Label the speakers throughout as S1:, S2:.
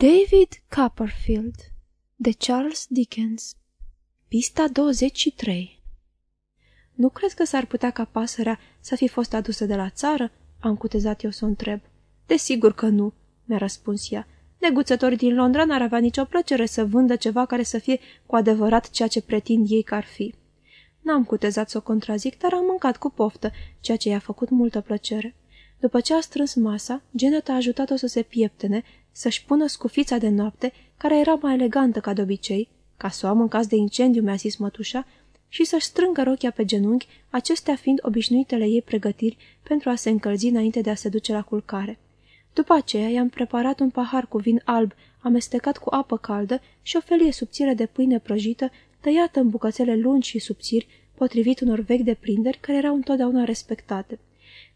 S1: David Copperfield de Charles Dickens Pista 23 Nu crezi că s-ar putea ca pasărea să fi fost adusă de la țară? Am cutezat eu să o întreb. Desigur că nu, mi-a răspuns ea. Neguțătorii din Londra n-ar avea nicio plăcere să vândă ceva care să fie cu adevărat ceea ce pretind ei că ar fi. N-am cutezat să o contrazic, dar am mâncat cu poftă, ceea ce i-a făcut multă plăcere. După ce a strâns masa, Janet a ajutat-o să se pieptene, să-și pună scufița de noapte, care era mai elegantă ca de obicei, ca să o am în caz de incendiu, mi-a zis mătușa, și să-și strângă rochia pe genunchi, acestea fiind obișnuitele ei pregătiri pentru a se încălzi înainte de a se duce la culcare. După aceea i-am preparat un pahar cu vin alb, amestecat cu apă caldă și o felie subțire de pâine prăjită, tăiată în bucățele lungi și subțiri, potrivit unor vechi de prinderi care erau întotdeauna respectate.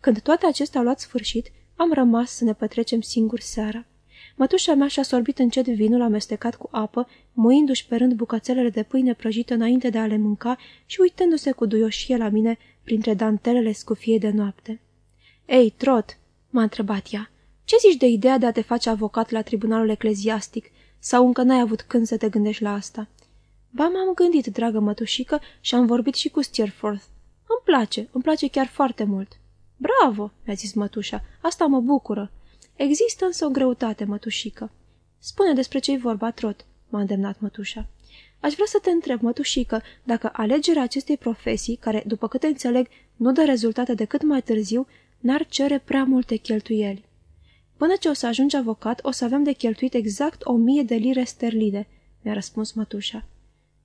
S1: Când toate acestea au luat sfârșit, am rămas să ne petrecem singuri seara. Mătușa mea și-a sorbit încet vinul amestecat cu apă, muindu-și pe rând bucățelele de pâine prăjită înainte de a le mânca și uitându-se cu duioșie la mine printre dantelele scufiei de noapte. Ei, Trot!" m-a întrebat ea. Ce zici de ideea de a te face avocat la tribunalul ecleziastic? Sau încă n-ai avut când să te gândești la asta?" Ba, m-am gândit, dragă mătușică, și am vorbit și cu Steerforth. Îmi place, îmi place chiar foarte mult." Bravo!" mi-a zis mătușa. Asta mă bucură." Există însă o greutate, mătușică." Spune despre ce-i vorba, Trot," m-a îndemnat mătușa. Aș vrea să te întreb, mătușică, dacă alegerea acestei profesii, care, după câte înțeleg, nu dă rezultate decât mai târziu, n-ar cere prea multe cheltuieli. Până ce o să ajungi avocat, o să avem de cheltuit exact o mie de lire sterline, mi-a răspuns mătușa.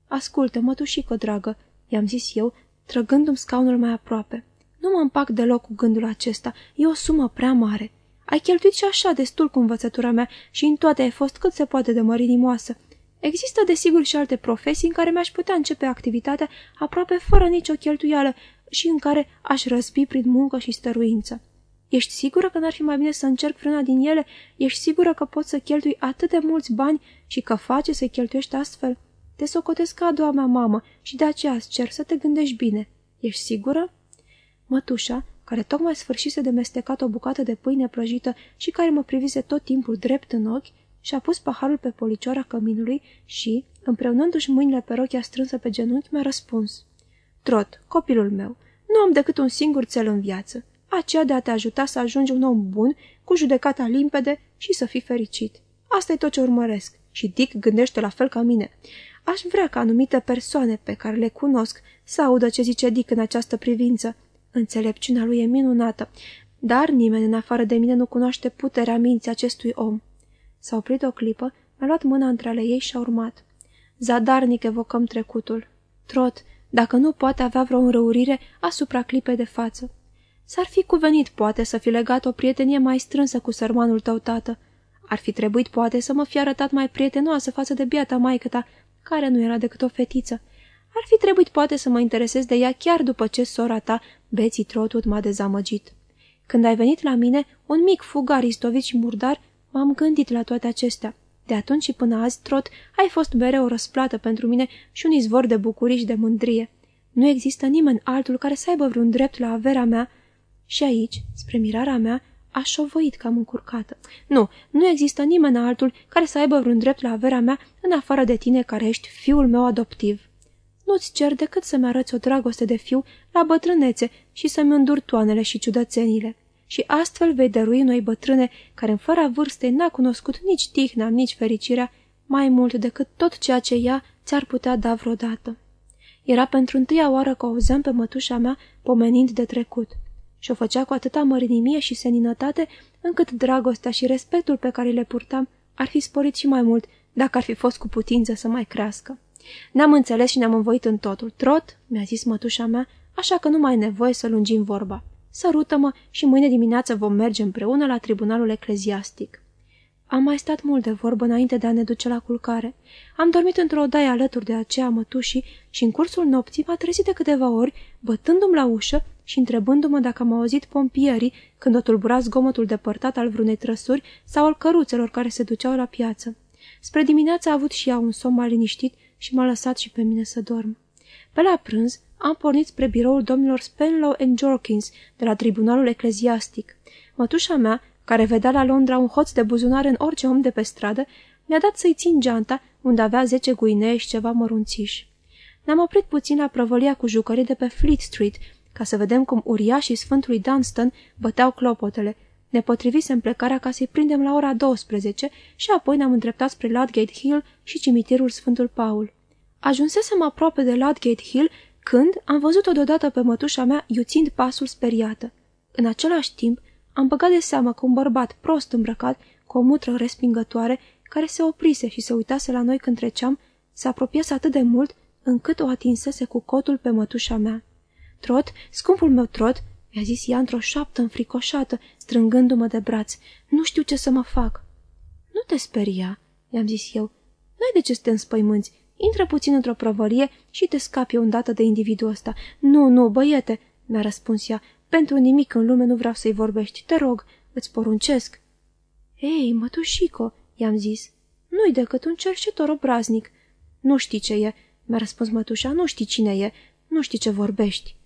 S1: Ascultă, mătușică dragă, i-am zis eu, trăgându-mi scaunul mai aproape. Nu mă împac deloc cu gândul acesta, e o sumă prea mare. Ai cheltuit și așa destul cu învățătura mea și în toate ai fost cât se poate de mărinimoasă. Există desigur și alte profesii în care mi-aș putea începe activitatea aproape fără nicio cheltuială și în care aș răspi prin muncă și stăruință. Ești sigură că n-ar fi mai bine să încerc vreuna din ele? Ești sigură că poți să cheltui atât de mulți bani și că face să cheltuiești astfel? Te socotesc ca a doua mea mamă și de aceea îți cer să te gândești bine. Ești sigură? Mătușa, care tocmai sfârșise de mestecat o bucată de pâine prăjită și care mă privise tot timpul drept în ochi, și-a pus paharul pe policioara căminului și, împreunându-și mâinile pe rochia strânsă pe genunchi, mi-a răspuns. Trot, copilul meu, nu am decât un singur cel în viață, aceea de a te ajuta să ajungi un om bun, cu judecata limpede și să fii fericit. Asta e tot ce urmăresc și Dick gândește la fel ca mine. Aș vrea ca anumite persoane pe care le cunosc să audă ce zice Dick în această privință, Înțelepciunea lui e minunată, dar nimeni în afară de mine nu cunoaște puterea minții acestui om. S-a oprit o clipă, mi-a luat mâna între ale ei și a urmat. Zadarnic evocăm trecutul. Trot, dacă nu poate avea vreo înrăurire asupra clipei de față. S-ar fi cuvenit, poate, să fi legat o prietenie mai strânsă cu sărmanul tău, tată. Ar fi trebuit, poate, să mă fi arătat mai prietenoasă față de biata maică ta, care nu era decât o fetiță. Ar fi trebuit, poate, să mă interesez de ea chiar după ce sora ta Beții Trotwood m-a dezamăgit. Când ai venit la mine, un mic fugar istovit și murdar, m-am gândit la toate acestea. De atunci și până azi, Trot, ai fost mereu o răsplată pentru mine și un izvor de bucurii și de mândrie. Nu există nimeni altul care să aibă vreun drept la averea mea. Și aici, spre mirarea mea, a șovăit cam încurcată. Nu, nu există nimeni altul care să aibă vreun drept la averea mea în afară de tine care ești fiul meu adoptiv. Nu-ți cer decât să-mi arăți o dragoste de fiu la bătrânețe și să-mi îndur toanele și ciudățenile. Și astfel vei dărui noi bătrâne, care în fără vârstei n-a cunoscut nici tihna, nici fericirea, mai mult decât tot ceea ce ea ți-ar putea da vreodată. Era pentru întâia oară că auzeam pe mătușa mea pomenind de trecut. Și o făcea cu atâta mărinimie și seninătate, încât dragostea și respectul pe care le purtam ar fi sporit și mai mult, dacă ar fi fost cu putință să mai crească. Ne-am înțeles și ne-am învoit în totul. Trot, mi-a zis mătușa mea, așa că nu mai e nevoie să lungim vorba. Sărută-mă și mâine dimineață vom merge împreună la tribunalul ecleziastic. Am mai stat mult de vorbă înainte de a ne duce la culcare. Am dormit într-o odaie alături de aceea mătușii și în cursul nopții m-a trezit de câteva ori, bătându-mi la ușă și întrebându-mă dacă am auzit pompierii când o tulbura zgomotul depărtat al vreunei trăsuri sau al căruțelor care se duceau la piață. Spre dimineață a avut și ea un somn mai liniștit și m-a lăsat și pe mine să dorm. Pe la prânz am pornit spre biroul domnilor Spenlow and Jorkins de la tribunalul ecleziastic. Mătușa mea, care vedea la Londra un hoț de buzunar în orice om de pe stradă, mi-a dat să-i țin geanta, unde avea zece guinee și ceva mărunțiși. Ne-am oprit puțin la prăvălia cu jucării de pe Fleet Street, ca să vedem cum uriașii Sfântului Dunstan băteau clopotele. Ne potrivisem plecarea ca să-i prindem la ora 12 și apoi ne-am îndreptat spre Ludgate Hill și cimitirul Sfântul Paul. Ajunsesem aproape de Ludgate Hill când am văzut-o deodată pe mătușa mea iuțind pasul speriată. În același timp, am băgat de seamă că un bărbat prost îmbrăcat, cu o mutră respingătoare, care se oprise și se uitase la noi când treceam, se apropiase atât de mult încât o atinsese cu cotul pe mătușa mea. Trot, scumpul meu Trot, mi-a zis ea într-o șaptă înfricoșată, strângându-mă de braț. Nu știu ce să mă fac. Nu te speria, i-am zis eu. N-ai de ce să te înspăimânți. Intră puțin într-o prăvălie și te scapi eu îndată de individul ăsta. Nu, nu, băiete, mi-a răspuns ea. Pentru nimic în lume nu vreau să-i vorbești. Te rog, îți poruncesc. Ei, mătușico, i-am zis. Nu-i decât un cerșetor obraznic. Nu știi ce e, mi-a răspuns mătușa, nu știi cine e, nu știi ce vorbești.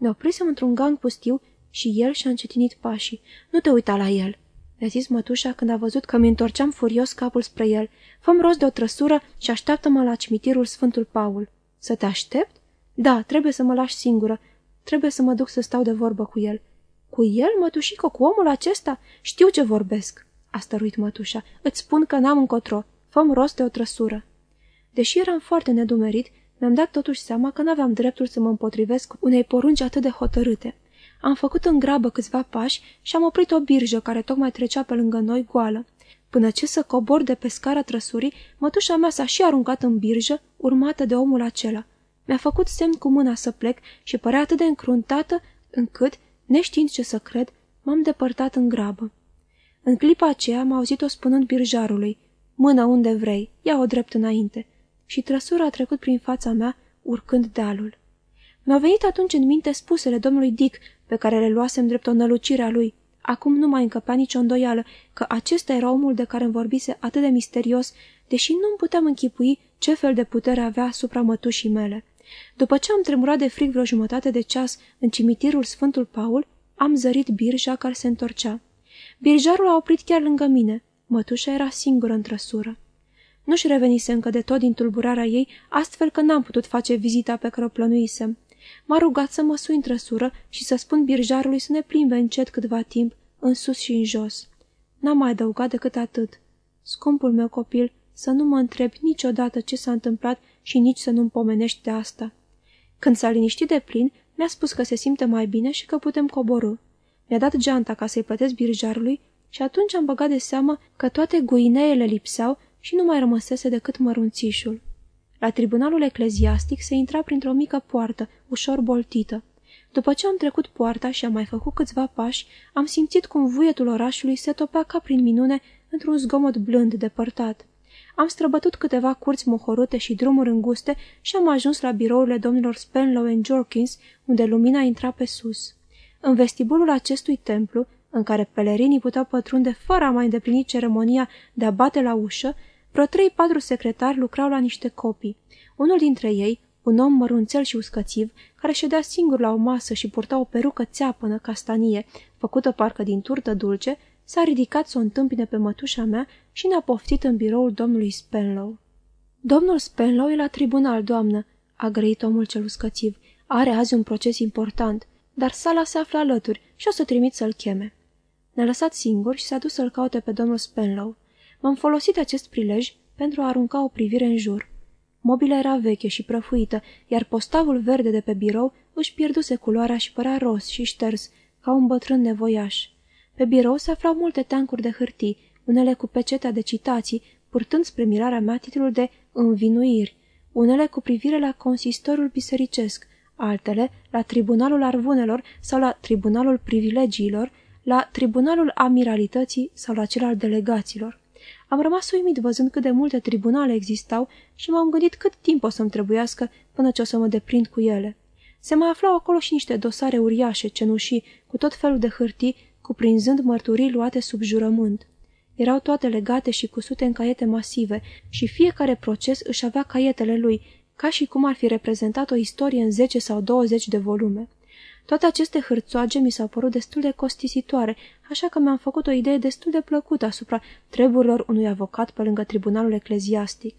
S1: Ne oprisem într-un gang pustiu și el și-a încetinit pașii. Nu te uita la el, mi-a zis mătușa când a văzut că mi întorceam furios capul spre el. Făm rost de o trăsură și așteaptă-mă la cimitirul Sfântul Paul. Să te aștept? Da, trebuie să mă lași singură. Trebuie să mă duc să stau de vorbă cu el. Cu el, mătușico, cu omul acesta? Știu ce vorbesc, a stăruit mătușa. Îți spun că n-am încotro. Făm rost de o trăsură. Deși eram foarte nedumerit, mi-am dat totuși seama că n-aveam dreptul să mă împotrivesc unei porunci atât de hotărâte. Am făcut în grabă câțiva pași și am oprit o birjă care tocmai trecea pe lângă noi goală. Până ce să cobor de pe scara trăsurii, mătușa mea s-a și aruncat în birjă, urmată de omul acela. Mi-a făcut semn cu mâna să plec și părea atât de încruntată, încât, neștiind ce să cred, m-am depărtat în grabă. În clipa aceea am auzit-o spunând birjarului, mână unde vrei, ia-o drept înainte și trăsura a trecut prin fața mea, urcând dealul. Mi-au venit atunci în minte spusele domnului Dick, pe care le luasem drept o nălucire a lui. Acum nu mai încăpea nicio îndoială că acesta era omul de care îmi vorbise atât de misterios, deși nu-mi puteam închipui ce fel de putere avea asupra mătușii mele. După ce am tremurat de frig vreo jumătate de ceas în cimitirul Sfântul Paul, am zărit birja care se întorcea. Birjarul a oprit chiar lângă mine. Mătușa era singură în trăsură. Nu-și revenise încă de tot din tulburarea ei, astfel că n-am putut face vizita pe care o plănuisem. M-a rugat să mă sui în trăsură și să spun birjarului să ne plimbe încet câtva timp, în sus și în jos. N-am mai adăugat decât atât. Scumpul meu copil, să nu mă întrebi niciodată ce s-a întâmplat și nici să nu-mi pomenești de asta. Când s-a liniștit de plin, mi-a spus că se simte mai bine și că putem coborâ. Mi-a dat geanta ca să-i plătesc birjarului și atunci am băgat de seamă că toate guineele lipseau și nu mai rămăsese decât mărunțișul. La tribunalul ecleziastic se intra printr-o mică poartă, ușor boltită. După ce am trecut poarta și am mai făcut câțiva pași, am simțit cum vuietul orașului se topea ca prin minune într-un zgomot blând depărtat. Am străbătut câteva curți mohorute și drumuri înguste și am ajuns la birourile domnilor Spenlow and Jorkins, unde lumina intra pe sus. În vestibulul acestui templu, în care pelerinii puteau pătrunde fără a mai îndeplini ceremonia de a bate la ușă, vreo trei-patru secretari lucrau la niște copii. Unul dintre ei, un om mărunțel și uscățiv, care ședea singur la o masă și purta o perucă țeapănă castanie, făcută parcă din turtă dulce, s-a ridicat să o întâmpine pe mătușa mea și ne-a poftit în biroul domnului Spenlow. Domnul Spenlow e la tribunal, doamnă," a grăit omul cel uscățiv. Are azi un proces important, dar sala se află alături și o să trimit să-l cheme." Ne-a lăsat singur și s-a dus să-l caute pe domnul Spenlow. M-am folosit acest prilej pentru a arunca o privire în jur. Mobila era veche și prăfuită, iar postavul verde de pe birou își pierduse culoarea și părea ros și șters, ca un bătrân nevoiaș. Pe birou se aflau multe teancuri de hârtii, unele cu pecetea de citații, purtând spre mirarea mea titlul de învinuiri, unele cu privire la consistorul bisericesc, altele la Tribunalul Arvunelor sau la Tribunalul Privilegiilor, la Tribunalul Amiralității sau la cel al delegaților. Am rămas uimit văzând cât de multe tribunale existau și m-am gândit cât timp o să-mi trebuiască până ce o să mă deprind cu ele. Se mai aflau acolo și niște dosare uriașe, cenușii, cu tot felul de hârtii, cuprinzând mărturii luate sub jurământ. Erau toate legate și cusute în caiete masive și fiecare proces își avea caietele lui, ca și cum ar fi reprezentat o istorie în 10 sau 20 de volume. Toate aceste hârțoage mi s-au părut destul de costisitoare, așa că mi-am făcut o idee destul de plăcută asupra treburilor unui avocat pe lângă tribunalul ecleziastic.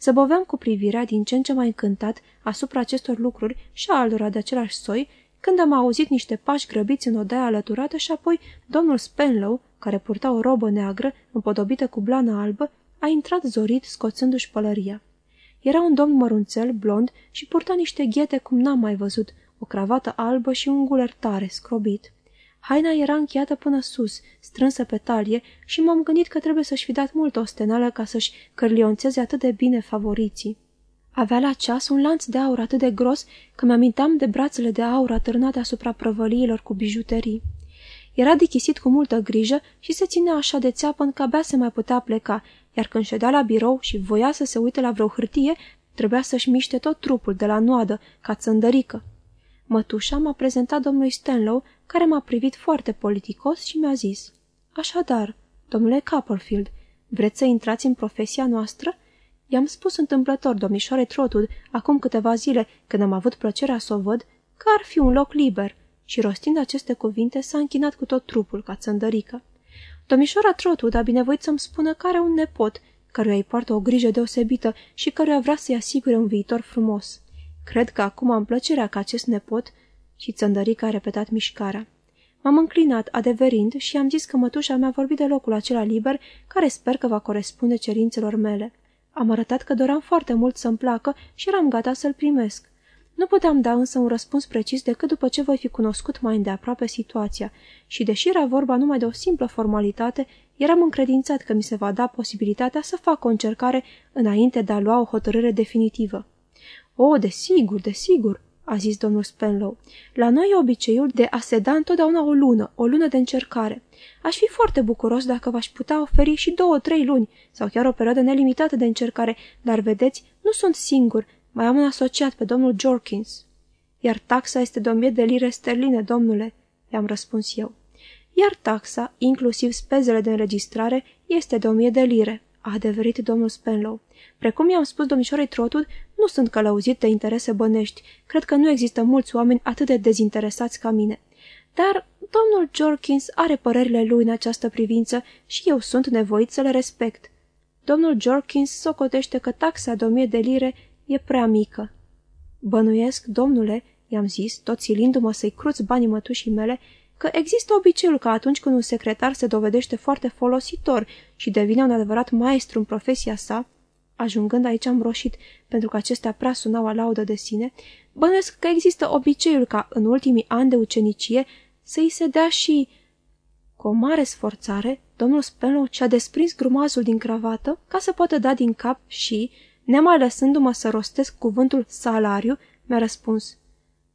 S1: Zăboveam cu privirea din ce în ce mai încântat asupra acestor lucruri și a altora de același soi, când am auzit niște pași grăbiți în odaia alăturată și apoi domnul Spenlow, care purta o robă neagră împodobită cu blană albă, a intrat zorit scoțându-și pălăria. Era un domn mărunțel, blond și purta niște ghete cum n-am mai văzut, o cravată albă și un guler tare, scrobit. Haina era încheiată până sus, strânsă pe talie și m-am gândit că trebuie să-și fi dat multă ostenală ca să-și cărlionțeze atât de bine favoriții. Avea la ceas un lanț de aur atât de gros că mi-amintam de brațele de aur atârnate asupra prăvăliilor cu bijuterii. Era dichisit cu multă grijă și se ținea așa de țeapă că abia se mai putea pleca, iar când ședea la birou și voia să se uite la vreo hârtie, trebuia să-și miște tot trupul de la noadă, ca țândărică. Mătușa m-a prezentat domnului Stanlow, care m-a privit foarte politicos și mi-a zis Așadar, domnule Copperfield, vreți să intrați în profesia noastră?" I-am spus întâmplător, domnișoare Trotud, acum câteva zile, când am avut plăcerea să o văd, că ar fi un loc liber, și rostind aceste cuvinte s-a închinat cu tot trupul, ca țăndărică. Domnișoara Trotud a binevoit să-mi spună că are un nepot, căruia îi poartă o grijă deosebită și căruia vrea să-i asigure un viitor frumos. Cred că acum am plăcerea că acest nepot... Și țăndărica a repetat mișcarea. M-am înclinat, adeverind, și am zis că mătușa mea a vorbit de locul acela liber, care sper că va corespunde cerințelor mele. Am arătat că doream foarte mult să-mi placă și eram gata să-l primesc. Nu puteam da însă un răspuns precis decât după ce voi fi cunoscut mai îndeaproape situația și, deși era vorba numai de o simplă formalitate, eram încredințat că mi se va da posibilitatea să fac o încercare înainte de a lua o hotărâre definitivă. O, desigur, desigur, a zis domnul Spenlow. La noi e obiceiul de a se da întotdeauna o lună, o lună de încercare. Aș fi foarte bucuros dacă v-aș putea oferi și două, trei luni, sau chiar o perioadă nelimitată de încercare, dar vedeți, nu sunt singur, mai am un asociat pe domnul Jorkins. Iar taxa este de o mie de lire sterline, domnule, i-am răspuns eu. Iar taxa, inclusiv spezele de înregistrare, este de o mie de lire, a adeverit domnul Spenlow. Precum i-am spus domnișoarei Trotud, nu sunt călăuzit de interese bănești. Cred că nu există mulți oameni atât de dezinteresați ca mine. Dar domnul Jorkins are părerile lui în această privință și eu sunt nevoit să le respect. Domnul Jorkins socotește că taxa de o mie de lire e prea mică. Bănuiesc, domnule, i-am zis, tot silindu-mă să-i cruț banii mătușii mele, că există obiceiul că atunci când un secretar se dovedește foarte folositor și devine un adevărat maestru în profesia sa, ajungând aici am roșit, pentru că acestea prea sunau a laudă de sine, bănuiesc că există obiceiul ca în ultimii ani de ucenicie să-i se dea și... Cu o mare sforțare, domnul Spenlow și-a desprins grumazul din cravată ca să poată da din cap și, nemai lăsându-mă să rostesc cuvântul salariu, mi-a răspuns.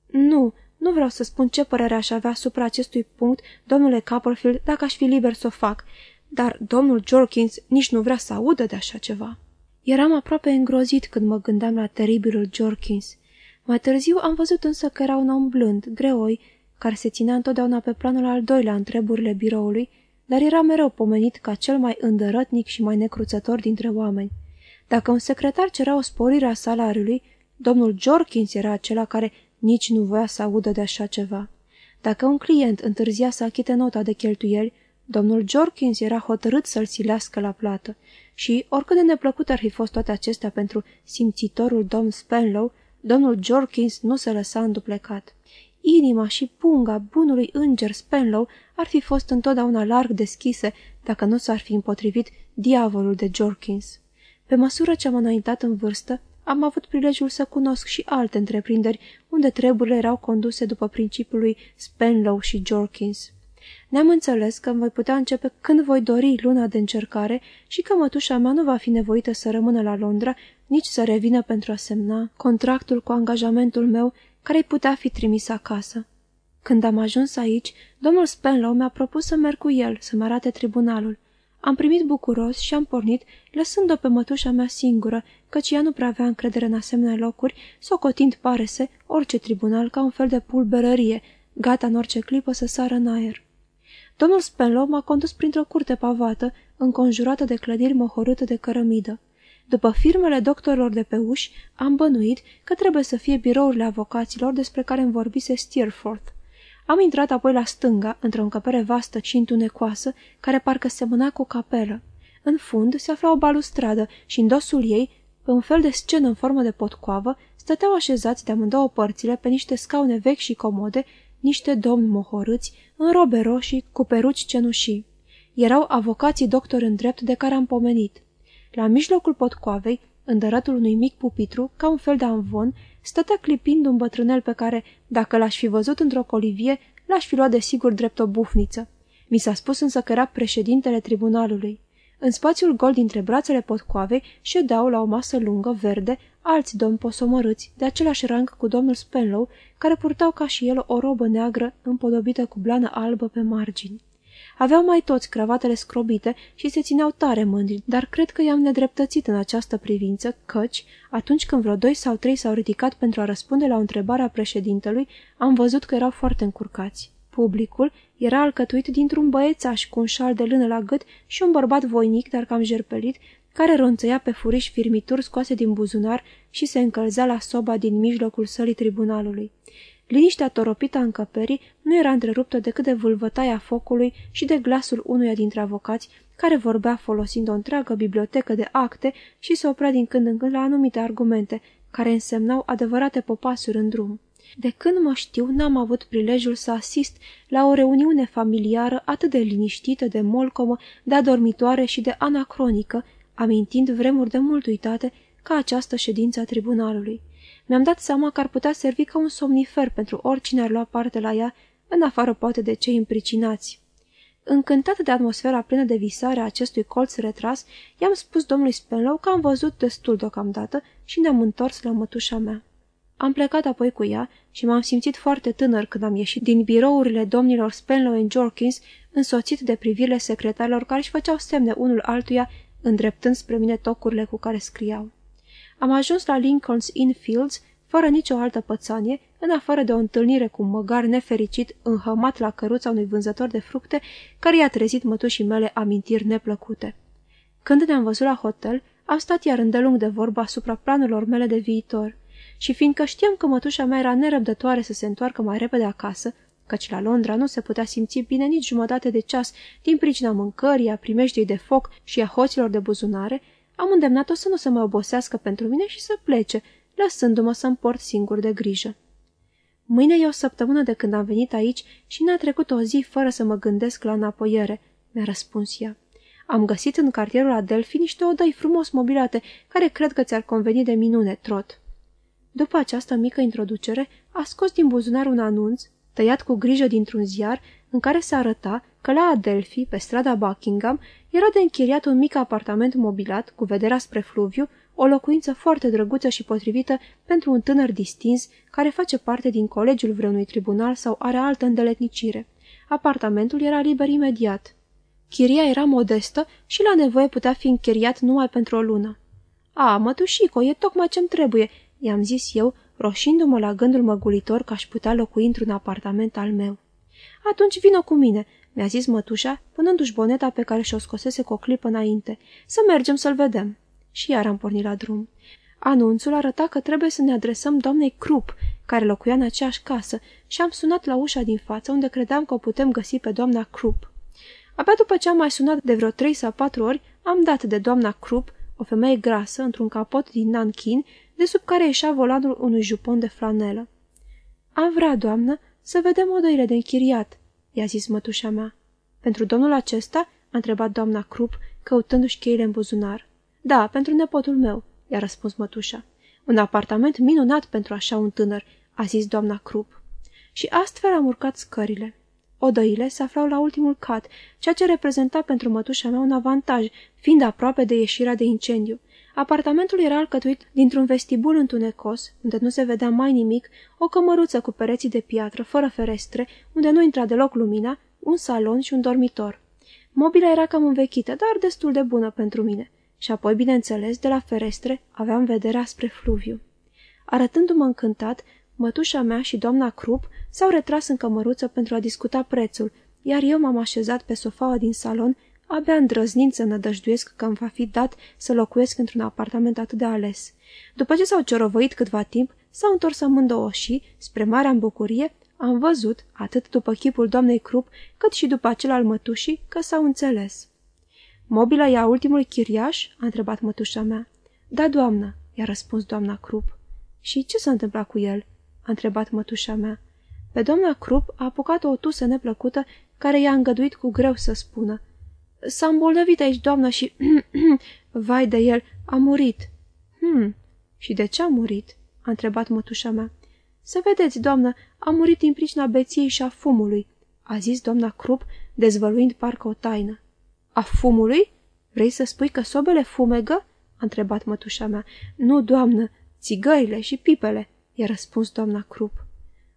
S1: Nu, nu vreau să spun ce părere aș avea asupra acestui punct, domnule Copperfield, dacă aș fi liber să o fac, dar domnul Jorkins nici nu vrea să audă de așa ceva. Eram aproape îngrozit când mă gândeam la teribilul Jorkins. Mai târziu am văzut însă că era un om blând, greoi, care se ținea întotdeauna pe planul al doilea în treburile biroului, dar era mereu pomenit ca cel mai îndărătnic și mai necruțător dintre oameni. Dacă un secretar cerea o sporire a salariului, domnul Jorkins era acela care nici nu voia să audă de așa ceva. Dacă un client întârzia să achite nota de cheltuieli, domnul Jorkins era hotărât să-l silească la plată și, oricât de neplăcut ar fi fost toate acestea pentru simțitorul domn Spenlow, domnul Jorkins nu se lăsa înduplecat. Inima și punga bunului înger Spenlow ar fi fost întotdeauna larg deschise dacă nu s-ar fi împotrivit diavolul de Jorkins. Pe măsură ce am înaintat în vârstă, am avut prilejul să cunosc și alte întreprinderi unde treburile erau conduse după principiul lui Spenlow și Jorkins. Ne-am înțeles că voi putea începe când voi dori luna de încercare și că mătușa mea nu va fi nevoită să rămână la Londra, nici să revină pentru a semna contractul cu angajamentul meu care îi putea fi trimis acasă. Când am ajuns aici, domnul Spenlow mi-a propus să merg cu el, să-mi arate tribunalul. Am primit bucuros și am pornit, lăsând-o pe mătușa mea singură, căci ea nu prea avea încredere în asemenea locuri, socotind, pare orice tribunal ca un fel de pulberărie, gata în orice clipă să sară în aer. Domnul Spenlow m-a condus printr-o curte pavată, înconjurată de clădiri mohorâte de cărămidă. După firmele doctorilor de pe uși, am bănuit că trebuie să fie birourile avocaților despre care îmi vorbise Steerforth. Am intrat apoi la stânga, într-o încăpere vastă și întunecoasă, care parcă semăna cu o capelă. În fund se afla o balustradă și în dosul ei, pe un fel de scenă în formă de potcoavă, stăteau așezați de amândouă părțile pe niște scaune vechi și comode, niște domni mohorâți, în robe roșii, cu peruci cenușii. Erau avocații doctori în drept de care am pomenit. La mijlocul potcoavei, în dărătul unui mic pupitru, ca un fel de amvon, stătea clipind un bătrânel pe care, dacă l-aș fi văzut într-o colivie, l-aș fi luat de sigur drept o bufniță. Mi s-a spus însă că era președintele tribunalului. În spațiul gol dintre brațele potcoavei ședeau la o masă lungă, verde, alți domni posomărâți, de același rang cu domnul Spenlow, care purtau ca și el o robă neagră împodobită cu blană albă pe margini. Aveau mai toți cravatele scrobite și se țineau tare mândri, dar cred că i-am nedreptățit în această privință, căci, atunci când vreo doi sau trei s-au ridicat pentru a răspunde la o întrebare a președintelui, am văzut că erau foarte încurcați. Publicul era alcătuit dintr-un băiețaș cu un șal de lână la gât și un bărbat voinic, dar cam jerpelit, care ronțăia pe furiș firmituri scoase din buzunar și se încălzea la soba din mijlocul sălii tribunalului. Liniștea toropită a încăperii nu era întreruptă decât de vâlvătaia focului și de glasul unuia dintre avocați, care vorbea folosind o întreagă bibliotecă de acte și se oprea din când în când la anumite argumente, care însemnau adevărate popasuri în drum. De când mă știu, n-am avut prilejul să asist la o reuniune familiară atât de liniștită, de molcomă, de adormitoare și de anacronică, amintind vremuri de mult uitate, ca această ședință a tribunalului. Mi-am dat seama că ar putea servi ca un somnifer pentru oricine ar lua parte la ea, în afară poate de cei împricinați. Încântat de atmosfera plină de visare a acestui colț retras, i-am spus domnului Spenlow că am văzut destul deocamdată și ne-am întors la mătușa mea. Am plecat apoi cu ea și m-am simțit foarte tânăr când am ieșit din birourile domnilor Spenlow and Jorkins, însoțit de privirile secretarilor care își făceau semne unul altuia, îndreptând spre mine tocurile cu care scriau. Am ajuns la Lincoln's Inn Fields fără nicio altă pățanie, în afară de o întâlnire cu un măgar nefericit înhămat la căruța unui vânzător de fructe, care i-a trezit mătușii mele amintiri neplăcute. Când ne-am văzut la hotel, am stat iar îndelung de vorba asupra planurilor mele de viitor. Și fiindcă știam că mătușa mea era nerăbdătoare să se întoarcă mai repede acasă, căci la Londra nu se putea simți bine nici jumătate de ceas din pricina mâncării, a primejdii de foc și a hoților de buzunare, am îndemnat-o să nu se mai obosească pentru mine și să plece, lăsându-mă să-mi port singur de grijă. Mâine e o săptămână de când am venit aici și n-a trecut o zi fără să mă gândesc la înapoiere, mi-a răspuns ea. Am găsit în cartierul Adelphi niște odăi frumos mobilate, care cred că ți-ar conveni de minune, trot. După această mică introducere, a scos din buzunar un anunț, tăiat cu grijă dintr-un ziar, în care se arăta că la Adelphi, pe strada Buckingham, era de închiriat un mic apartament mobilat, cu vederea spre fluviu, o locuință foarte drăguță și potrivită pentru un tânăr distins care face parte din colegiul vreunui tribunal sau are altă îndeletnicire. Apartamentul era liber imediat. Chiria era modestă și la nevoie putea fi închiriat numai pentru o lună. A, mătușico, e tocmai ce-mi trebuie," i-am zis eu, roșindu-mă la gândul măgulitor că aș putea locui într-un apartament al meu. Atunci vină cu mine," mi-a zis mătușa, punându-și boneta pe care și-o scosese cu o clipă înainte. Să mergem să-l vedem." Și iar am pornit la drum. Anunțul arăta că trebuie să ne adresăm doamnei Krupp, care locuia în aceeași casă, și am sunat la ușa din față, unde credeam că o putem găsi pe doamna Krupp. Abia după ce am mai sunat de vreo trei sau patru ori, am dat de doamna Krupp, o femeie grasă, într-un capot din nanchin, de sub care ieșea volanul unui jupon de flanelă. Am vrea, doamnă, să vedem odăile de închiriat," i-a zis mătușa mea. Pentru domnul acesta?" a întrebat doamna Krupp, căutându-și cheile în buzunar. Da, pentru nepotul meu," i-a răspuns mătușa. Un apartament minunat pentru așa un tânăr," a zis doamna Krupp. Și astfel am urcat scările. Odăile se aflau la ultimul cat, ceea ce reprezenta pentru mătușa mea un avantaj, fiind aproape de ieșirea de incendiu. Apartamentul era alcătuit dintr-un vestibul întunecos, unde nu se vedea mai nimic, o cămăruță cu pereții de piatră, fără ferestre, unde nu intra deloc lumina, un salon și un dormitor. Mobila era cam învechită, dar destul de bună pentru mine. Și apoi, bineînțeles, de la ferestre aveam vederea spre fluviu. Arătându-mă încântat, mătușa mea și doamna Krupp s-au retras în cămăruță pentru a discuta prețul, iar eu m-am așezat pe sofaua din salon, abia îndrăznind să nădăjduiesc că îmi va fi dat să locuiesc într-un apartament atât de ales. După ce s-au cerovăit câtva timp, s-au întors amândouă și, spre marea bucurie, Am văzut, atât după chipul doamnei Crup, cât și după acel al mătușii, că s-au înțeles. Mobila e a ultimului chiriaș?" a întrebat mătușa mea. Da, doamnă," i-a răspuns doamna Crup. Și ce s-a întâmplat cu el?" a întrebat mătușa mea. Pe doamna Crup a apucat o tusă neplăcută care i-a îngăduit cu greu să spună. S-a îmbolnăvit aici, doamnă, și... Vai de el, a murit." Hmm, și de ce a murit?" a întrebat mătușa mea. Să vedeți, doamnă, a murit din pricina beției și a fumului," a zis doamna Crup, dezvăluind parcă o taină. A fumului? Vrei să spui că sobele fumegă?" a întrebat mătușa mea. Nu, doamnă, țigările și pipele," i-a răspuns doamna Crup.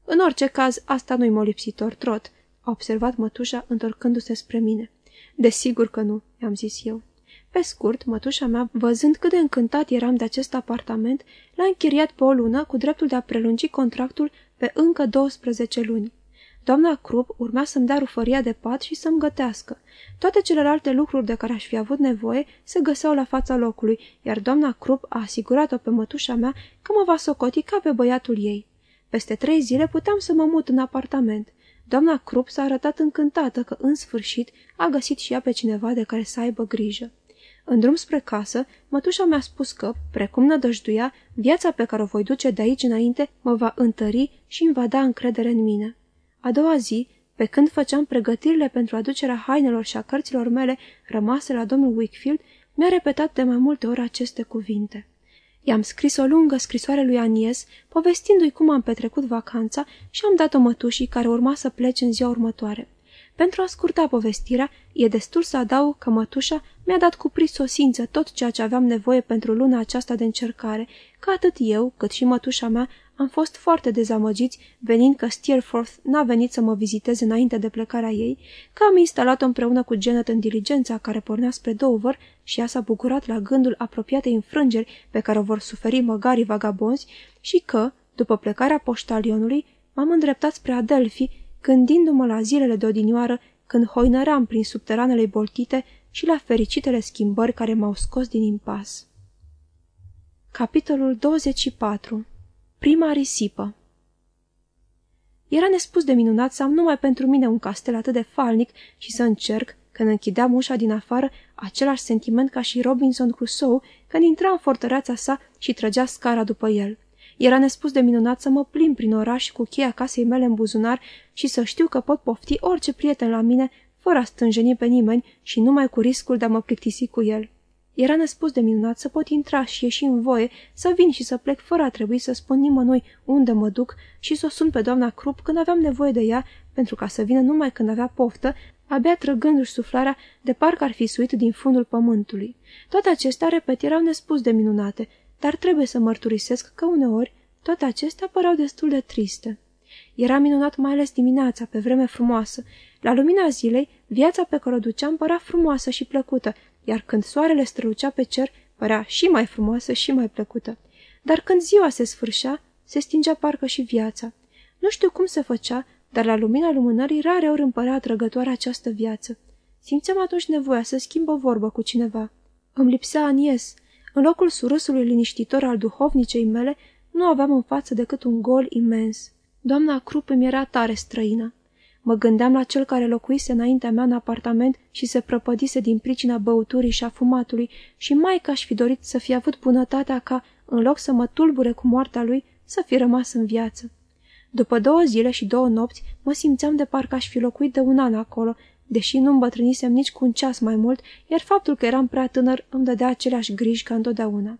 S1: În orice caz, asta nu-i molipsitor trot," a observat mătușa întorcându-se spre mine. Desigur că nu," i-am zis eu. Pe scurt, mătușa mea, văzând cât de încântat eram de acest apartament, l-a închiriat pe o lună cu dreptul de a prelungi contractul pe încă 12 luni. Doamna Crup urmea să-mi dea rufăria de pat și să-mi gătească. Toate celelalte lucruri de care aș fi avut nevoie se găseau la fața locului, iar doamna Crup a asigurat-o pe mătușa mea că mă va socoti ca pe băiatul ei. Peste trei zile puteam să mă mut în apartament. Doamna Crup s-a arătat încântată că, în sfârșit, a găsit și ea pe cineva de care să aibă grijă. În drum spre casă, mătușa mi-a spus că, precum nădăjduia, viața pe care o voi duce de aici înainte mă va întări și îmi va da încredere în mine. A doua zi, pe când făceam pregătirile pentru aducerea hainelor și a cărților mele rămase la domnul Wickfield, mi-a repetat de mai multe ori aceste cuvinte. I-am scris o lungă scrisoare lui Anies, povestindu-i cum am petrecut vacanța și am dat-o mătușii care urma să plece în ziua următoare. Pentru a scurta povestirea, e destul să adaug că mătușa mi-a dat cu prisosință tot ceea ce aveam nevoie pentru luna aceasta de încercare, că atât eu, cât și mătușa mea am fost foarte dezamăgiți, venind că Steerforth n-a venit să mă viziteze înainte de plecarea ei, că am instalat-o împreună cu Janet în diligența care pornea spre Dover și ea s-a bucurat la gândul apropiatei înfrângeri pe care o vor suferi măgarii vagabonzi și că, după plecarea poștalionului, m-am îndreptat spre Adelphi, gândindu-mă la zilele de odinioară când hoinăream prin subteranele boltite și la fericitele schimbări care m-au scos din impas. Capitolul 24 Prima risipă Era nespus de minunat să am numai pentru mine un castel atât de falnic și să încerc, când închideam ușa din afară, același sentiment ca și Robinson Crusoe când intra în fortăreața sa și trăgea scara după el. Era nespus de minunat să mă plimb prin oraș cu cheia casei mele în buzunar și să știu că pot pofti orice prieten la mine, fără a stânjeni pe nimeni și numai cu riscul de a mă plictisi cu el. Era nespus de minunat să pot intra și ieși în voie, să vin și să plec fără a trebui să spun nimănui unde mă duc și să o sun pe doamna Crup când aveam nevoie de ea, pentru ca să vină numai când avea poftă, abia trăgându-și suflarea de parcă ar fi suit din fundul pământului. Toate acestea, repet, erau nespus de minunate, dar trebuie să mărturisesc că uneori toate acestea păreau destul de triste. Era minunat mai ales dimineața, pe vreme frumoasă. La lumina zilei, viața pe care o duceam părea frumoasă și plăcută, iar când soarele strălucea pe cer, părea și mai frumoasă și mai plăcută. Dar când ziua se sfârșea, se stingea parcă și viața. Nu știu cum se făcea, dar la lumina lumânării rare ori împărea atrăgătoare această viață. Simțeam atunci nevoia să schimb o vorbă cu cineva. Îmi lipsea Anies. În locul surâsului liniștitor al duhovnicei mele, nu aveam în față decât un gol imens. Doamna Crup îmi era tare străină. Mă gândeam la cel care locuise înaintea mea în apartament și se prăpădise din pricina băuturii și a fumatului și mai că aș fi dorit să fi avut bunătatea ca, în loc să mă tulbure cu moartea lui, să fi rămas în viață. După două zile și două nopți, mă simțeam de parcă aș fi locuit de un an acolo, deși nu îmbătrânisem nici cu un ceas mai mult, iar faptul că eram prea tânăr îmi dădea aceleași griji ca întotdeauna.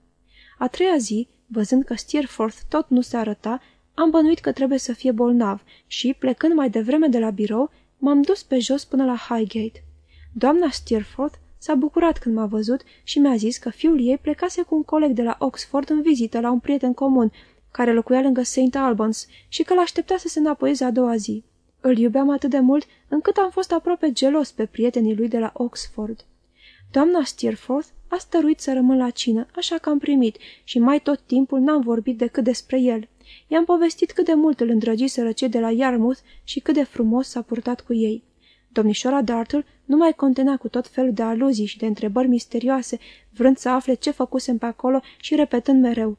S1: A treia zi, văzând că Steerforth tot nu se arăta, am bănuit că trebuie să fie bolnav și, plecând mai devreme de la birou, m-am dus pe jos până la Highgate. Doamna Steerforth s-a bucurat când m-a văzut și mi-a zis că fiul ei plecase cu un coleg de la Oxford în vizită la un prieten comun, care locuia lângă St. Albans și că l-aștepta să se înapoieze a doua zi. Îl iubeam atât de mult încât am fost aproape gelos pe prietenii lui de la Oxford. Doamna Steerforth a stăruit să rămân la cină, așa că am primit și mai tot timpul n-am vorbit decât despre el. I-am povestit cât de mult îl îndrăgiseră cei de la Yarmouth și cât de frumos s-a purtat cu ei. Domnișoara Dartle nu mai contenea cu tot felul de aluzii și de întrebări misterioase, vrând să afle ce făcusem pe acolo și repetând mereu.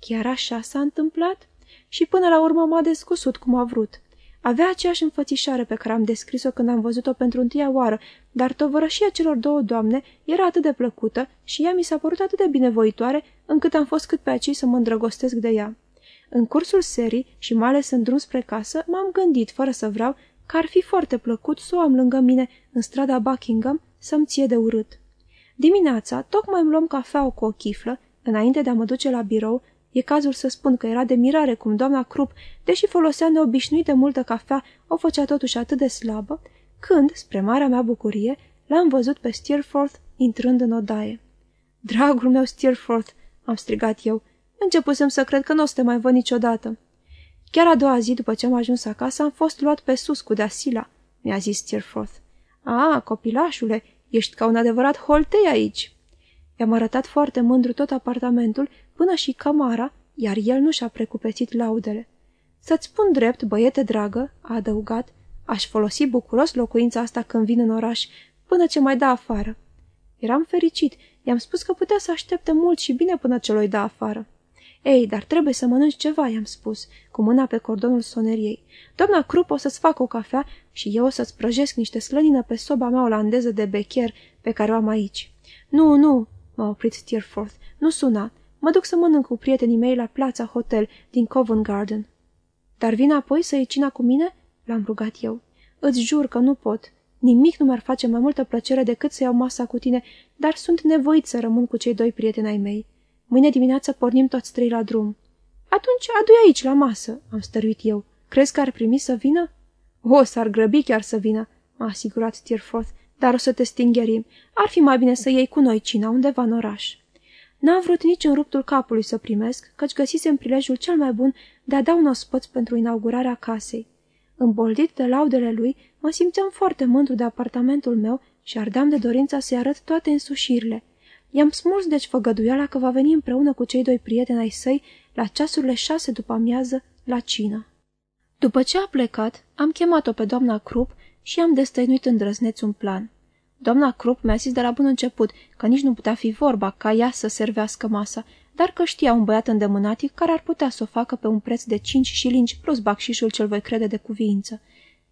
S1: Chiar așa s-a întâmplat? Și până la urmă m-a descusut cum a vrut. Avea aceeași înfățișare pe care am descris-o când am văzut-o pentru întâia oară, dar tovărășia celor două doamne era atât de plăcută și ea mi s-a părut atât de binevoitoare, încât am fost cât pe aici să mă îndrăgostesc de ea. În cursul serii și mai ales în drum spre casă, m-am gândit, fără să vreau, că ar fi foarte plăcut să o am lângă mine în strada Buckingham să-mi ție de urât. Dimineața, tocmai îmi luăm cafea cu o chiflă, înainte de a mă duce la birou, e cazul să spun că era de mirare cum doamna Krupp, deși folosea neobișnuit de multă cafea, o făcea totuși atât de slabă, când, spre marea mea bucurie, l-am văzut pe Steerforth intrând în odaie. Dragul meu Steerforth, am strigat eu, începusem să cred că nu o să te mai văd niciodată. Chiar a doua zi, după ce am ajuns acasă, am fost luat pe sus cu Dasila, mi-a zis Steerforth. A, copilașule, ești ca un adevărat holtei aici. I-am arătat foarte mândru tot apartamentul, până și camara, iar el nu și-a precupețit laudele. Să-ți spun drept, băiete dragă, a adăugat, aș folosi bucuros locuința asta când vin în oraș, până ce mai da afară. Eram fericit, i-am spus că putea să aștepte mult și bine până ce l da afară. Ei, dar trebuie să mănânci ceva, i-am spus, cu mâna pe cordonul soneriei. Doamna Crup o să-ți fac o cafea și eu o să-ți prăjesc niște slănină pe soba mea olandeză de becher pe care o am aici. Nu, nu, m-a oprit Steerforth, nu suna. Mă duc să mănânc cu prietenii mei la Plața Hotel din Covent Garden. Dar vin apoi să iei cina cu mine? L-am rugat eu. Îți jur că nu pot. Nimic nu mi-ar face mai multă plăcere decât să iau masa cu tine, dar sunt nevoit să rămân cu cei doi prieteni ai mei. Mâine dimineață pornim toți trei la drum. Atunci adu aici, la masă, am stăruit eu. Crezi că ar primi să vină? O, s-ar grăbi chiar să vină, m-a asigurat Steerforth, dar o să te stingherim. Ar fi mai bine să iei cu noi cina undeva în oraș. N-am vrut nici în ruptul capului să primesc, căci găsisem prilejul cel mai bun de a da un ospăț pentru inaugurarea casei. Îmboldit de laudele lui, mă simțeam foarte mândru de apartamentul meu și ardeam de dorința să-i arăt toate însușirile – I-am smuls deci făgăduiala că va veni împreună cu cei doi prieteni ai săi la ceasurile șase după amiază la cină. După ce a plecat, am chemat-o pe doamna Krupp și am destăinuit îndrăzneț un plan. Doamna Krupp mi-a zis de la bun început că nici nu putea fi vorba ca ea să servească masa, dar că știa un băiat îndemânatic care ar putea să o facă pe un preț de cinci șilingi plus bacșișul cel voi crede de cuviință.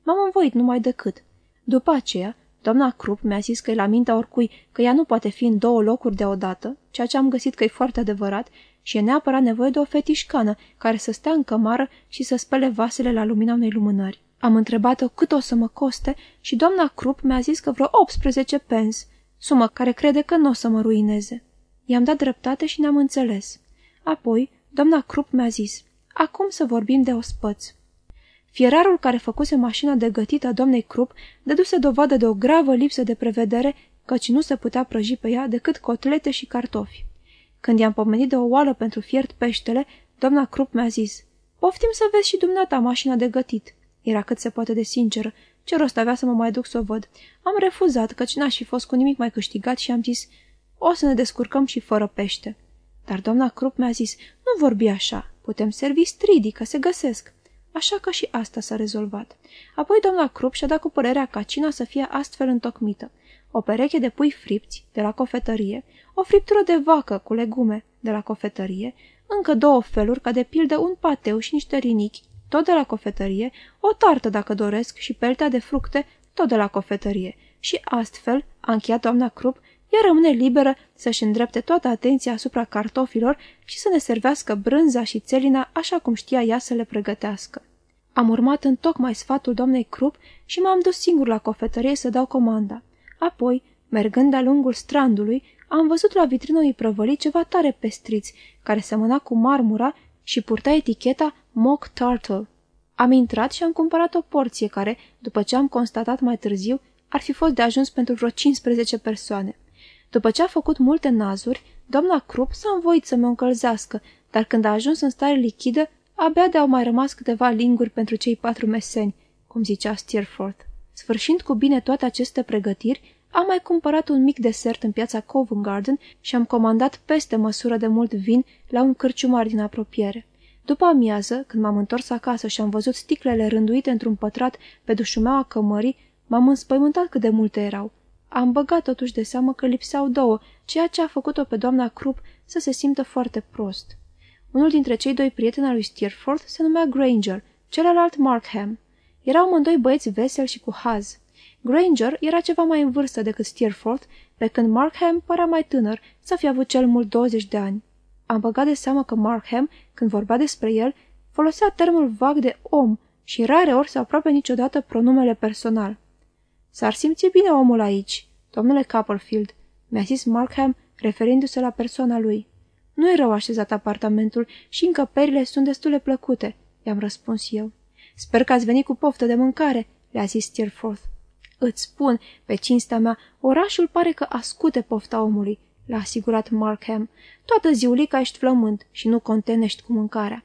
S1: M-am învoit numai decât. După aceea, Doamna Krupp mi-a zis că e la mintea oricui că ea nu poate fi în două locuri deodată, ceea ce am găsit că e foarte adevărat, și e neapărat nevoie de o fetișcană care să stea în cămară și să spele vasele la lumina unei lumânări. Am întrebat-o cât o să mă coste și doamna Krupp mi-a zis că vreo 18 pens, sumă care crede că nu o să mă ruineze. I-am dat dreptate și ne-am înțeles. Apoi, doamna Krupp mi-a zis, acum să vorbim de ospăți. Fierarul care făcuse mașina de gătit a doamnei Krupp dăduse dovadă de o gravă lipsă de prevedere, căci nu se putea prăji pe ea decât cotlete și cartofi. Când i-am pomenit de o oală pentru fiert peștele, doamna Krupp mi-a zis, Poftim să vezi și dumneata mașina de gătit." Era cât se poate de sinceră. Ce rost avea să mă mai duc să o văd? Am refuzat, căci n-aș fi fost cu nimic mai câștigat și am zis, o să ne descurcăm și fără pește. Dar doamna Krupp mi-a zis, nu vorbi așa, putem servi stridii, că se găsesc. Așa că și asta s-a rezolvat. Apoi doamna Krupp și-a dat cu părerea ca cina să fie astfel întocmită. O pereche de pui fripți de la cofetărie, o friptură de vacă cu legume de la cofetărie, încă două feluri, ca de pildă un pateu și niște rinichi, tot de la cofetărie, o tartă dacă doresc și peltea de fructe, tot de la cofetărie. Și astfel, a încheiat doamna Krupp, ea rămâne liberă să-și îndrepte toată atenția asupra cartofilor și să ne servească brânza și țelina așa cum știa ea să le pregătească. Am urmat în tocmai sfatul doamnei Krupp și m-am dus singur la cofetărie să dau comanda. Apoi, mergând de-a lungul strandului, am văzut la vitrină unui prăvălit ceva tare pestriți, care semăna cu marmura și purta eticheta Mock Turtle. Am intrat și am cumpărat o porție care, după ce am constatat mai târziu, ar fi fost de ajuns pentru vreo 15 persoane. După ce a făcut multe nazuri, doamna Krupp s-a învoit să mă încălzească, dar când a ajuns în stare lichidă, abia de-au mai rămas câteva linguri pentru cei patru meseni, cum zicea Steerforth. Sfârșind cu bine toate aceste pregătiri, am mai cumpărat un mic desert în piața Covent Garden și am comandat peste măsură de mult vin la un cârciumar din apropiere. După amiază, când m-am întors acasă și am văzut sticlele rânduite într-un pătrat pe dușumeaua cămării, m-am înspăimântat cât de multe erau. Am băgat totuși de seamă că lipseau două, ceea ce a făcut-o pe doamna Krupp să se simtă foarte prost. Unul dintre cei doi prieteni al lui Steerforth se numea Granger, celălalt Markham. Erau amândoi băieți veseli și cu haz. Granger era ceva mai în vârstă decât Steerforth, pe când Markham părea mai tânăr, să fi avut cel mult 20 de ani. Am băgat de seamă că Markham, când vorbea despre el, folosea termenul vag de om și rare ori sau aproape niciodată pronumele personal. S-ar simți bine omul aici, domnule Copperfield, mi-a zis Markham, referindu-se la persoana lui. Nu e rău așezat apartamentul și încăperile sunt destule plăcute, i-am răspuns eu. Sper că ați venit cu poftă de mâncare, le-a zis Steerforth. Îți spun, pe cinstea mea, orașul pare că ascute pofta omului, l-a asigurat Markham. Toată ziulica ești flământ și nu contenești cu mâncarea.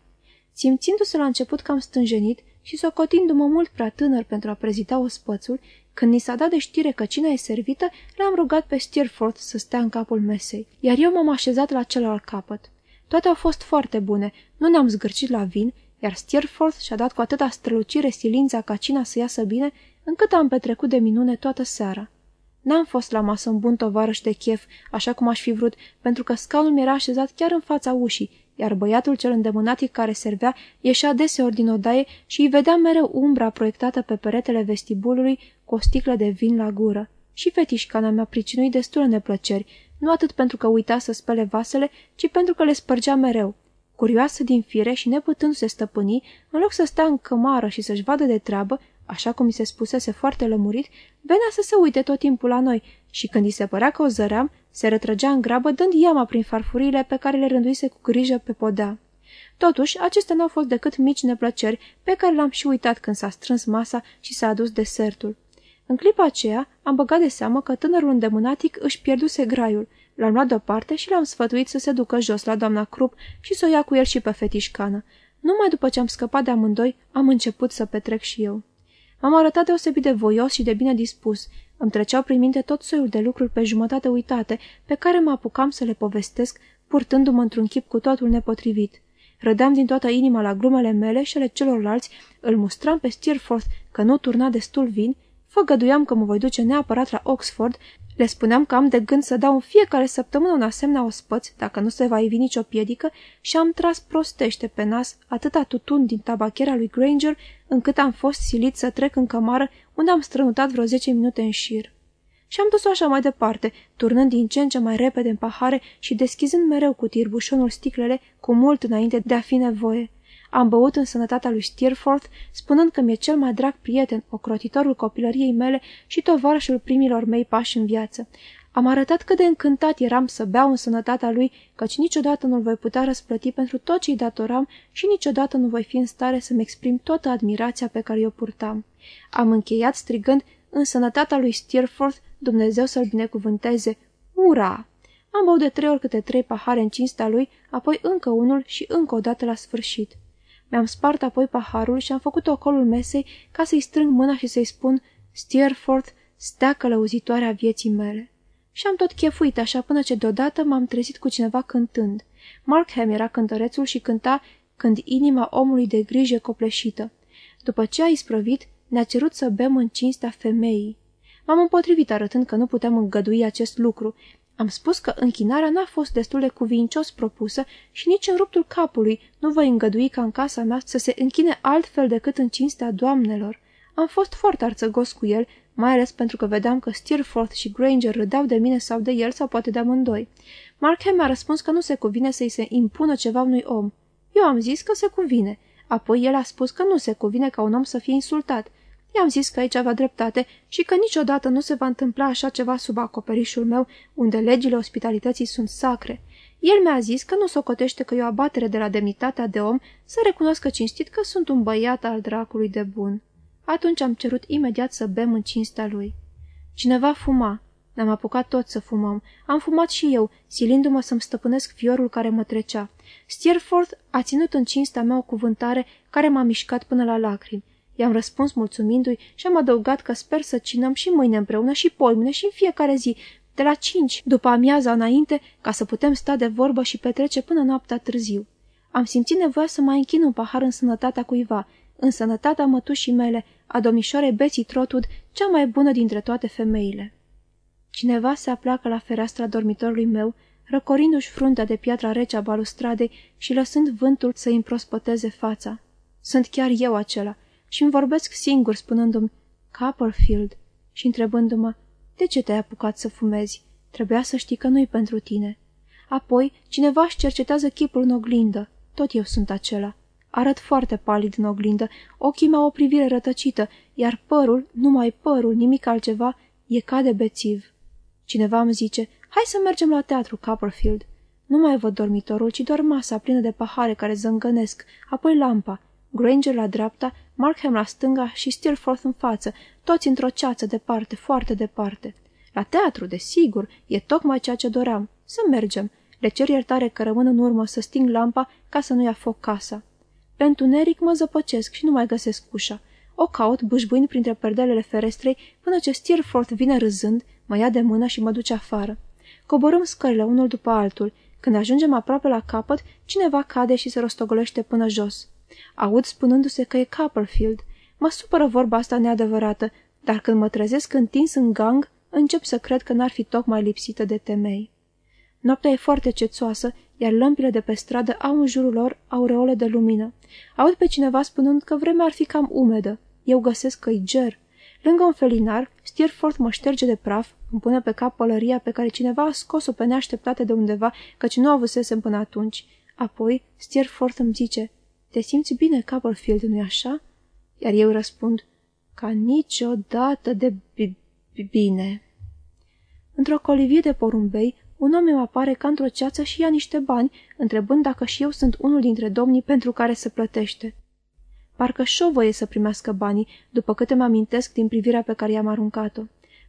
S1: Simțindu-se la început cam stânjenit și socotindu-mă mult prea tânăr pentru a prezita ospățul, când ni s-a dat de știre că cina e servită, l-am rugat pe Steerforth să stea în capul mesei, iar eu m-am așezat la celălalt capăt. Toate au fost foarte bune, nu ne-am zgârcit la vin, iar Steerforth și-a dat cu atâta strălucire silința ca cina să iasă bine, încât am petrecut de minune toată seara. N-am fost la masă un bun tovarăș de chef, așa cum aș fi vrut, pentru că scaunul mi era așezat chiar în fața ușii, iar băiatul cel îndemânatic care servea ieșea deseori din odaie și îi vedea mereu umbra proiectată pe peretele vestibulului cu o sticlă de vin la gură. Și fetișcana mi-a pricinuit destule neplăceri, nu atât pentru că uita să spele vasele, ci pentru că le spărgea mereu. Curioasă din fire și neputându-se stăpâni, în loc să stea în cămară și să-și vadă de treabă, așa cum mi se spusese foarte lămurit, venea să se uite tot timpul la noi și când îi se părea că o zăream, se retrăgea în grabă dând iama prin farfurile pe care le rânduise cu grijă pe podea. Totuși, acestea n-au fost decât mici neplăceri pe care le-am și uitat când s-a strâns masa și s-a adus desertul. În clipa aceea am băgat de seamă că tânărul îndemânatic își pierduse graiul. L-am luat deoparte și l-am sfătuit să se ducă jos la doamna Crup și să o ia cu el și pe fetișcană. Numai după ce am scăpat de amândoi, am început să petrec și eu. M-am arătat deosebit de voios și de bine dispus. Îmi treceau prin minte tot soiul de lucruri pe jumătate uitate, pe care mă apucam să le povestesc, purtându-mă într-un chip cu totul nepotrivit. Rădeam din toată inima la glumele mele și ale celorlalți, îl mustram pe Steerforth că nu turna destul vin, făgăduiam că mă voi duce neapărat la Oxford le spuneam că am de gând să dau în fiecare săptămână un asemenea ospăț, dacă nu se va ivi nicio piedică, și am tras prostește pe nas atâta tutun din tabachera lui Granger, încât am fost silit să trec în cămară, unde am strănutat vreo zece minute în șir. Și am dus-o așa mai departe, turnând din ce în ce mai repede în pahare și deschizând mereu cu tirbușonul sticlele cu mult înainte de a fi nevoie. Am băut în sănătatea lui Steerforth, spunând că mi-e cel mai drag prieten, ocrotitorul copilăriei mele și tovarășul primilor mei pași în viață. Am arătat cât de încântat eram să beau în sănătatea lui, căci niciodată nu-l voi putea răsplăti pentru tot ce-i datoram și niciodată nu voi fi în stare să-mi exprim toată admirația pe care o purtam. Am încheiat strigând, în sănătatea lui Steerforth, Dumnezeu să-l binecuvânteze. Ura! Am băut de trei ori câte trei pahare în cinstea lui, apoi încă unul și încă o dată la sfârșit. Mi-am spart apoi paharul și am făcut ocolul mesei ca să-i strâng mâna și să-i spun Steerforth, stea călăuzitoarea vieții mele. Și am tot chefuit așa până ce deodată m-am trezit cu cineva cântând. Markham era cântărețul și cânta când inima omului de grijă copleșită. După ce a isprăvit, ne-a cerut să bem în cinstea femeii. M-am împotrivit arătând că nu puteam îngădui acest lucru, am spus că închinarea n-a fost destul de cuvincios propusă și nici în ruptul capului nu voi îngădui ca în casa mea să se închine altfel decât în cinstea doamnelor. Am fost foarte arțăgos cu el, mai ales pentru că vedeam că Steerforth și Granger râdeau de mine sau de el sau poate de amândoi. Markham mi-a răspuns că nu se cuvine să-i se impună ceva unui om. Eu am zis că se cuvine. Apoi el a spus că nu se cuvine ca un om să fie insultat. I-am zis că aici avea dreptate și că niciodată nu se va întâmpla așa ceva sub acoperișul meu, unde legile ospitalității sunt sacre. El mi-a zis că nu socotește că e o abatere de la demnitatea de om să recunoască cinstit că sunt un băiat al dracului de bun. Atunci am cerut imediat să bem în cinstea lui. Cineva fuma. Ne-am apucat tot să fumăm. Am fumat și eu, silindu-mă să-mi stăpânesc fiorul care mă trecea. Steerforth a ținut în cinstea mea o cuvântare care m-a mișcat până la lacrimi. I-am răspuns mulțumindu-i și am adăugat că sper să cinăm și mâine împreună și poimne și în fiecare zi, de la cinci după amiaza înainte, ca să putem sta de vorbă și petrece până noaptea târziu. Am simțit nevoia să mai închin un pahar în sănătatea cuiva, în sănătatea mătușii mele, a domnișoarei Betsy Trotud, cea mai bună dintre toate femeile. Cineva se apleacă la fereastra dormitorului meu, răcorindu-și fruntea de piatra rece a balustradei și lăsând vântul să-i împrospăteze fața. Sunt chiar eu acela, și îmi vorbesc singur spunându-mi Copperfield și întrebându-mă de ce te-ai apucat să fumezi? Trebuia să știi că nu-i pentru tine. Apoi, cineva își cercetează chipul în oglindă. Tot eu sunt acela. Arăt foarte palid în oglindă, ochii mei au o privire rătăcită, iar părul, numai părul, nimic altceva, e ca de bețiv. Cineva îmi zice, hai să mergem la teatru, Copperfield. Nu mai văd dormitorul, ci doar masa plină de pahare care zângănesc, apoi lampa. Granger la dreapta, Markham la stânga și Steelforth în față, toți într-o ceață departe, foarte departe. La teatru, desigur, e tocmai ceea ce doream. Să mergem. Le cer iertare că rămân în urmă să sting lampa ca să nu ia foc casa. Pe întuneric mă zăpăcesc și nu mai găsesc ușa. O caut bâșbuind printre perdelele ferestrei până ce Steerforth vine râzând, mă ia de mână și mă duce afară. Coborâm scările unul după altul. Când ajungem aproape la capăt, cineva cade și se rostogolește până jos. Aud spunându-se că e Copperfield. Mă supără vorba asta neadevărată, dar când mă trezesc întins în gang, încep să cred că n-ar fi tocmai lipsită de temei. Noaptea e foarte cețoasă, iar lămpile de pe stradă au în jurul lor aureole de lumină. Aud pe cineva spunând că vremea ar fi cam umedă. Eu găsesc că-i ger. Lângă un felinar, Steerforth mă șterge de praf, îmi pune pe cap pălăria pe care cineva a scos-o pe neașteptate de undeva, căci nu avusesem până atunci. Apoi, Steerforth îmi zice, Te simți bine, Copperfield, nu-i așa?" Iar eu răspund, Ca niciodată de bine." Într-o colivie de porumbei, un om îmi apare ca într-o ceață și ia niște bani, întrebând dacă și eu sunt unul dintre domnii pentru care se plătește. Parcă șovăie să primească banii, după câte mă amintesc din privirea pe care i-am aruncat-o.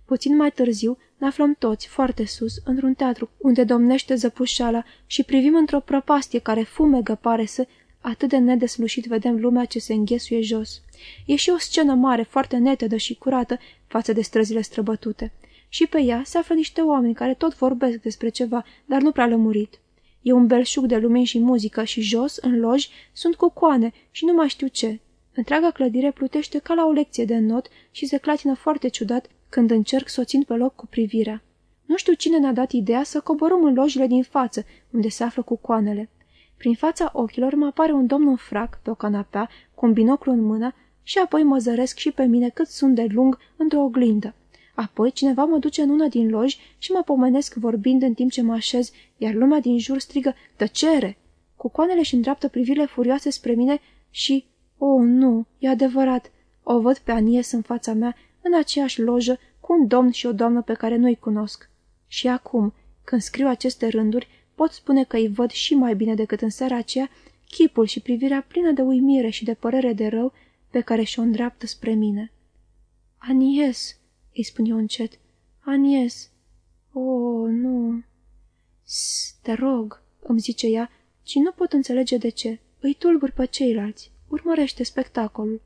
S1: Puțin mai târziu ne aflăm toți, foarte sus, într-un teatru, unde domnește zăpușala și privim într-o prăpastie care fumegă, pare să, atât de nedeslușit vedem lumea ce se înghesuie jos. E și o scenă mare, foarte netedă și curată față de străzile străbătute. Și pe ea se află niște oameni care tot vorbesc despre ceva, dar nu prea lămurit. E un belșug de lumini și muzică și jos, în loj, sunt cucoane și nu mai știu ce. Întreaga clădire plutește ca la o lecție de not și se clatină foarte ciudat când încerc să o țin pe loc cu privirea. Nu știu cine ne-a dat ideea să coborâm în lojile din față, unde se află cucoanele. Prin fața ochilor mă apare un domn în frac, pe o canapea, cu un binoclu în mână, și apoi mă zăresc și pe mine cât sunt de lung într-o oglindă. Apoi cineva mă duce în una din loji și mă pomenesc vorbind în timp ce mă așez, iar lumea din jur strigă, tăcere! Cucoanele și îndreaptă privirile furioase spre mine și, oh, nu, e adevărat, o văd pe Anies în fața mea, în aceeași lojă, cu un domn și o doamnă pe care nu-i cunosc. Și acum, când scriu aceste rânduri, pot spune că îi văd și mai bine decât în seara aceea chipul și privirea plină de uimire și de părere de rău pe care și-o îndreaptă spre mine. Anies, îi spun eu încet. Anies. Oh, nu. S, te rog, îmi zice ea, ci nu pot înțelege de ce. Îi tulburi pe ceilalți. Urmărește spectacolul.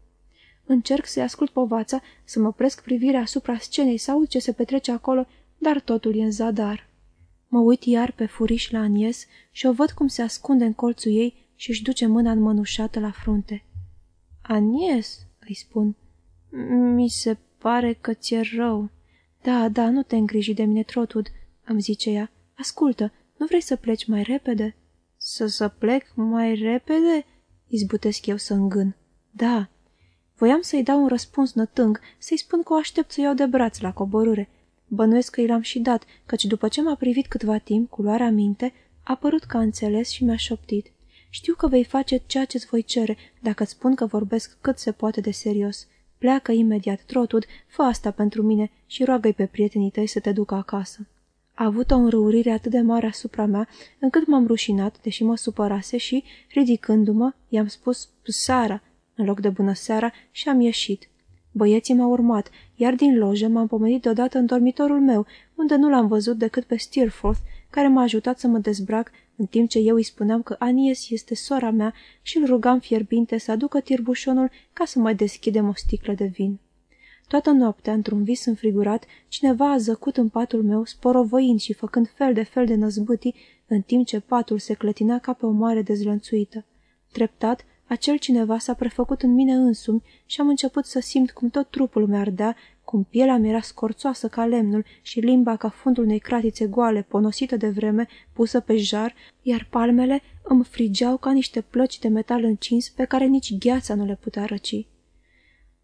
S1: Încerc să-i ascult povața, să mă presc privirea asupra scenei sau ce se petrece acolo, dar totul e în zadar. Mă uit iar pe furiș la Anies și o văd cum se ascunde în colțul ei și își duce mâna înmănușată la frunte. Anies, îi spun, mi se pare că ți-e rău. Da, da, nu te îngriji de mine, Trotud, îmi zice ea. Ascultă, nu vrei să pleci mai repede? Să să plec mai repede? Izbutesc eu să îngân. Da. Voiam să-i dau un răspuns nătâng, să-i spun că o aștept să iau de braț la coborâre. Bănuiesc că i l-am și dat, căci după ce m-a privit câtva timp, cu luarea minte, a părut că a înțeles și mi-a șoptit. Știu că vei face ceea ce-ți voi cere, dacă-ți spun că vorbesc cât se poate de serios. Pleacă imediat, Trotud, fă asta pentru mine și roagă-i pe prietenii tăi să te ducă acasă. A avut o înrăurire atât de mare asupra mea, încât m-am rușinat, deși mă supărase și, ridicându-mă, i-am spus Sara, în loc de bună seara, și am ieșit. Băieții m-au urmat, iar din lojă m-am pomenit deodată în dormitorul meu, unde nu l-am văzut decât pe Steerforth, care m-a ajutat să mă dezbrac în timp ce eu îi spuneam că Anies este sora mea și îl rugam fierbinte să aducă tirbușonul ca să mai deschidem o sticlă de vin. Toată noaptea, într-un vis înfrigurat, cineva a zăcut în patul meu, sporovăind și făcând fel de fel de năzbâtii, în timp ce patul se clătina ca pe o mare dezlănțuită. Treptat, acel cineva s-a prefăcut în mine însumi și am început să simt cum tot trupul meu ardea, cum pielea mi era scorțoasă ca lemnul și limba ca fundul unei cratițe goale, ponosită de vreme, pusă pe jar, iar palmele îmi frigeau ca niște plăci de metal încins pe care nici gheața nu le putea răci.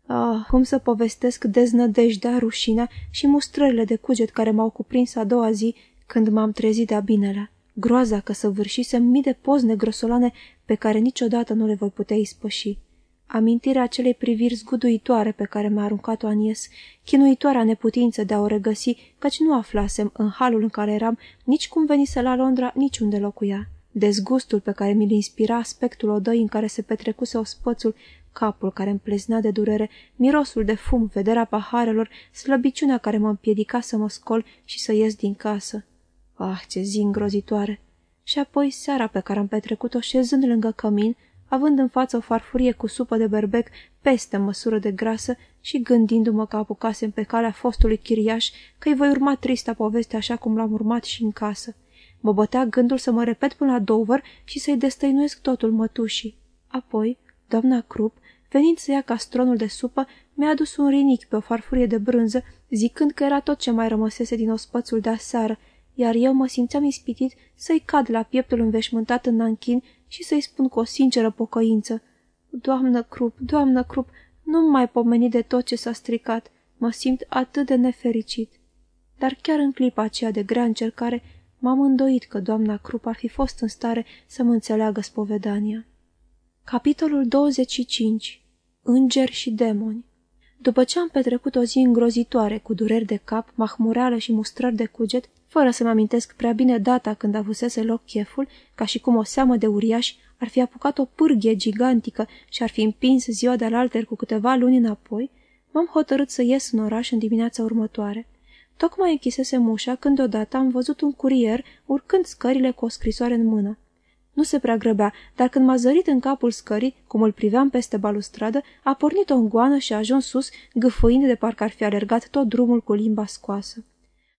S1: Ah, cum să povestesc deznădejdea, rușinea și mustrările de cuget care m-au cuprins a doua zi când m-am trezit de-a binele. Groaza că să vârșisem mii de pozne grosolane pe care niciodată nu le voi putea ispăși. Amintirea acelei priviri zguduitoare pe care mi-a aruncat-o Anies, chinuitoarea neputință de a o regăsi, căci nu aflasem, în halul în care eram, nici cum venise la Londra, nici unde locuia. Dezgustul pe care mi-l inspira aspectul odăi în care se petrecuse ospățul, capul care îmi pleznea de durere, mirosul de fum, vederea paharelor, slăbiciunea care mă împiedica să mă scol și să ies din casă. Ah, ce zi îngrozitoare! Și apoi seara pe care am petrecut-o șezând lângă cămin, având în față o farfurie cu supă de berbec peste măsură de grasă și gândindu-mă că apucasem pe calea fostului chiriaș că îi voi urma trista poveste așa cum l-am urmat și în casă. Mă bătea gândul să mă repet până la Dover și să-i destăinuiesc totul mătușii. Apoi, doamna Krupp, venind să ia castronul de supă, mi-a adus un rinic pe o farfurie de brânză, zicând că era tot ce mai rămăsese din ospățul de aseară, iar eu mă simțeam ispitit să-i cad la pieptul înveșmântat în nanchin și să-i spun cu o sinceră pocăință. Doamnă Crup, doamnă Crup, nu mai pomeni de tot ce s-a stricat. Mă simt atât de nefericit. Dar chiar în clipa aceea de grea încercare, m-am îndoit că doamna Crup ar fi fost în stare să mă înțeleagă spovedania. Capitolul 25 Îngeri și demoni După ce am petrecut o zi îngrozitoare cu dureri de cap, mahmureală și mustrări de cuget, fără să-mi amintesc prea bine data când avusese loc cheful, ca și cum o seamă de uriași ar fi apucat o pârghie gigantică și ar fi împins ziua de alter cu câteva luni înapoi, m-am hotărât să ies în oraș în dimineața următoare. Tocmai închisesem ușa când deodată am văzut un curier urcând scările cu o scrisoare în mână. Nu se prea grăbea, dar când m-a zărit în capul scării, cum îl priveam peste balustradă, a pornit o îngoană și a ajuns sus, gâfâind de parcă ar fi alergat tot drumul cu limba scoasă.